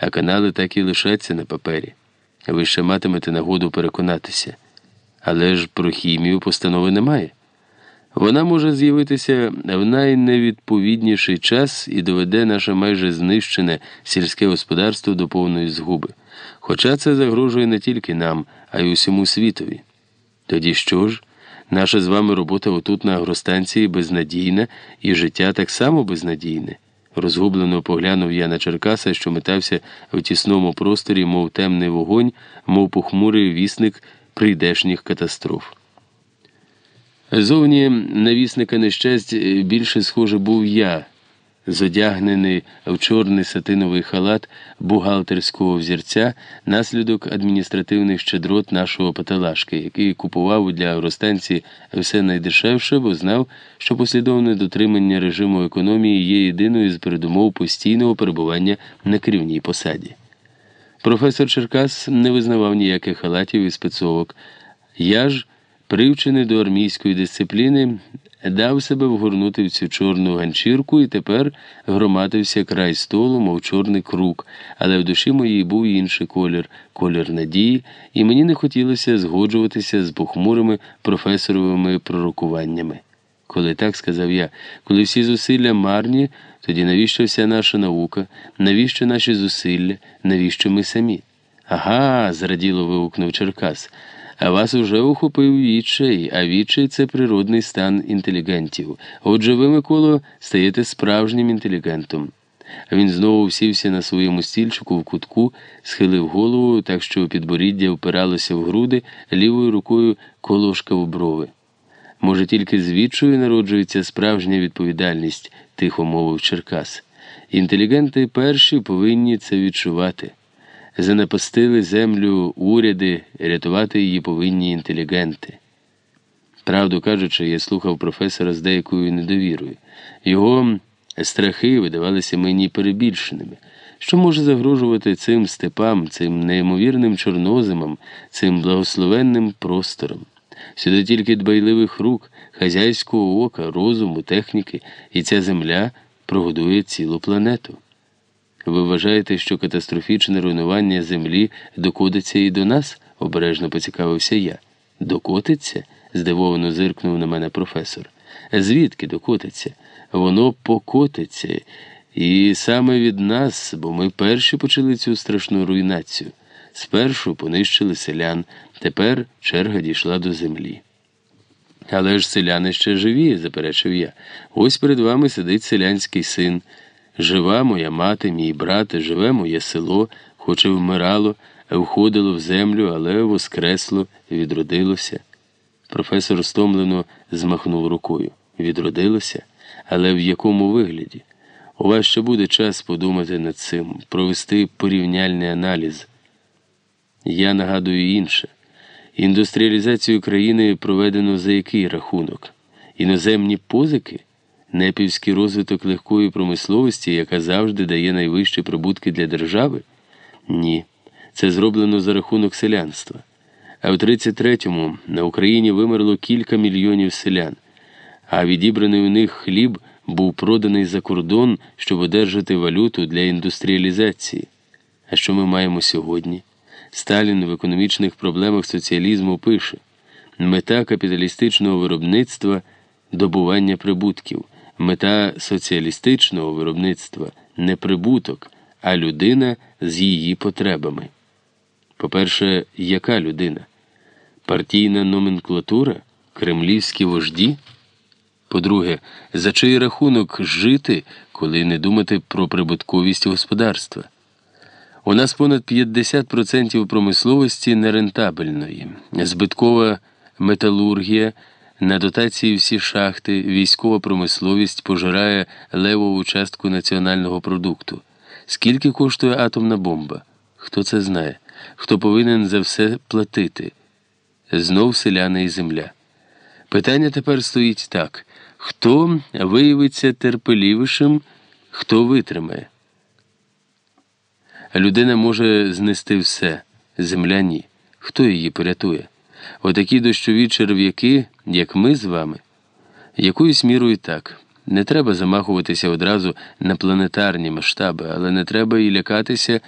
а канали так і лишаться на папері. Ви ще матимете нагоду переконатися. Але ж про хімію постанови немає. Вона може з'явитися в найневідповідніший час і доведе наше майже знищене сільське господарство до повної згуби. Хоча це загрожує не тільки нам, а й усьому світові. Тоді що ж? Наша з вами робота отут на агростанції безнадійна, і життя так само безнадійне. Розгублено поглянув я на Черкаса, що метався в тісному просторі, мов темний вогонь, мов похмурий вісник прийдешніх катастроф. Зовні навісника нещасть більше схоже був я, зодягнений в чорний сатиновий халат бухгалтерського взірця, наслідок адміністративних щедрот нашого паталашки, який купував для агростанції все найдешевше, бо знав, що послідовне дотримання режиму економії є єдиною з передумов постійного перебування на керівній посаді. Професор Черкас не визнавав ніяких халатів і спецовок. Я ж, привчений до армійської дисципліни, дав себе вгорнути в цю чорну ганчірку і тепер громадився край столу, мов чорний круг, але в душі моїй був інший колір колір надії, і мені не хотілося згоджуватися з похмурими професоровими пророкуваннями. Коли так сказав я, коли всі зусилля марні, тоді навіщо вся наша наука, навіщо наші зусилля, навіщо ми самі? Ага, зраділо вигукнув Черкас. А вас уже охопив відчай, а відчай це природний стан інтелігентів. Отже, ви, Миколо, стаєте справжнім інтелігентом. Він знову сівся на своєму стільчику в кутку, схилив голову, так що підборіддя впиралося в груди, лівою рукою колошка в брови. Може, тільки з відчою народжується справжня відповідальність, тихо мовив Черкас. Інтелігенти перші повинні це відчувати. Занапастили землю уряди, рятувати її повинні інтелігенти. Правду кажучи, я слухав професора з деякою недовірою. Його страхи видавалися мені перебільшеними. Що може загрожувати цим степам, цим неймовірним чорноземам, цим благословенним простором? Сюди тільки дбайливих рук, хазяйського ока, розуму, техніки, і ця земля прогодує цілу планету. Ви вважаєте, що катастрофічне руйнування землі докотиться і до нас? обережно поцікавився я. Докотиться? здивовано зиркнув на мене професор. Звідки докотиться? Воно покотиться. І саме від нас, бо ми перші почали цю страшну руйнацію. Спершу понищили селян, тепер черга дійшла до землі. Але ж селяни ще живі, заперечив я. Ось перед вами сидить селянський син. Жива моя мати, мій брат, живе моє село, хоч і вмирало, входило в землю, але воскресло, відродилося. Професор стомлено змахнув рукою. Відродилося, але в якому вигляді? У вас ще буде час подумати над цим, провести порівняльний аналіз. Я нагадую інше. Індустріалізацію країни проведено за який рахунок? Іноземні позики? Непівський розвиток легкої промисловості, яка завжди дає найвищі прибутки для держави? Ні. Це зроблено за рахунок селянства. А в 33-му на Україні вимерло кілька мільйонів селян, а відібраний у них хліб був проданий за кордон, щоб одержати валюту для індустріалізації. А що ми маємо сьогодні? Сталін в економічних проблемах соціалізму пише: мета капіталістичного виробництва добування прибутків. Мета соціалістичного виробництва не прибуток, а людина з її потребами. По-перше, яка людина? Партійна номенклатура, кремлівські вожді? По-друге, за чий рахунок жити, коли не думати про прибутковість господарства? У нас понад 50% промисловості нерентабельної, збиткова металургія. На дотації всі шахти, військова промисловість пожирає левову частку національного продукту. Скільки коштує атомна бомба? Хто це знає? Хто повинен за все платити? Знов селяни і земля. Питання тепер стоїть так: хто виявиться терпеливішим, хто витримає? Людина може знести все, земля ні. Хто її порятує? Отакі дощові черв'яки, як ми з вами, якоюсь мірою так. Не треба замахуватися одразу на планетарні масштаби, але не треба і лякатися.